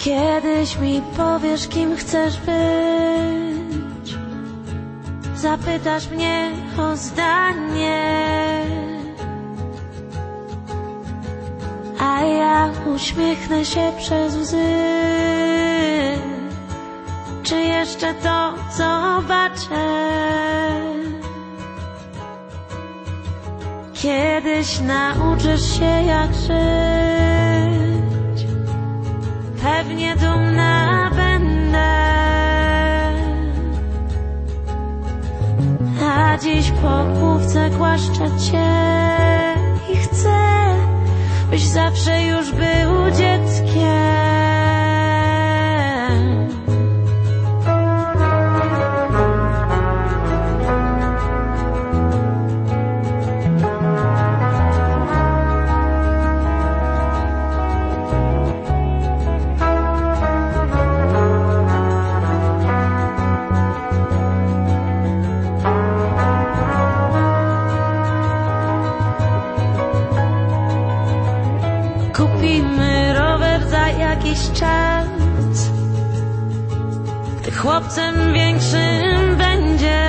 Kiedyś mi powiesz, kim chcesz być. Zapytasz mnie o zdanie. A ja uśmiechnę się przez łzy. Czy jeszcze to zobaczę? Kiedyś nauczysz się jak żyć. Po główce cię i chcę, byś zawsze już był dzieckiem. Kupimy rower za jakiś czas. Gdy chłopcem większym będziesz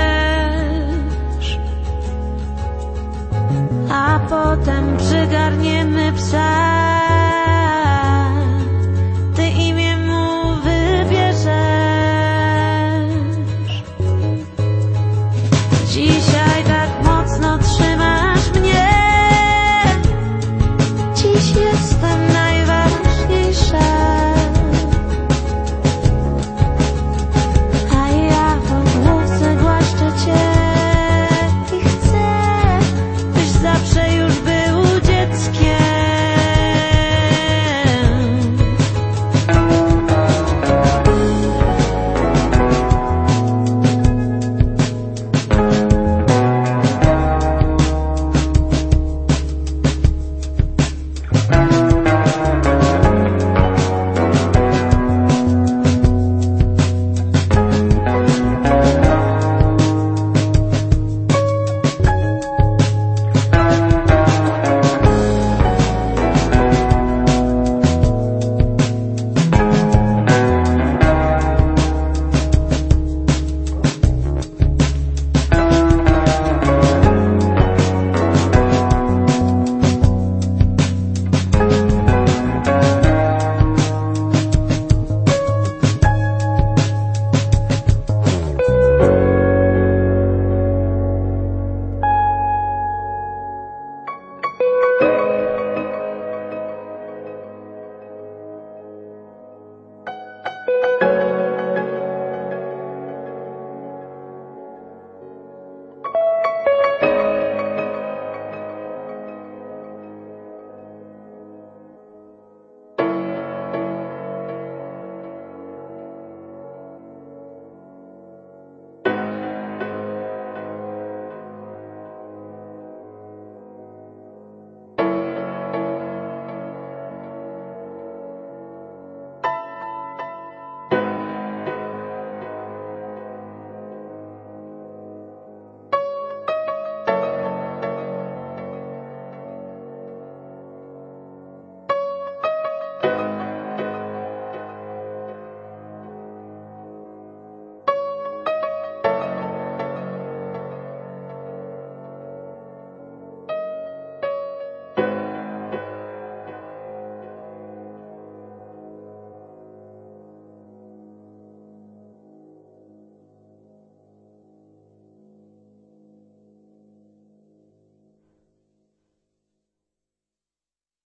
Yeah.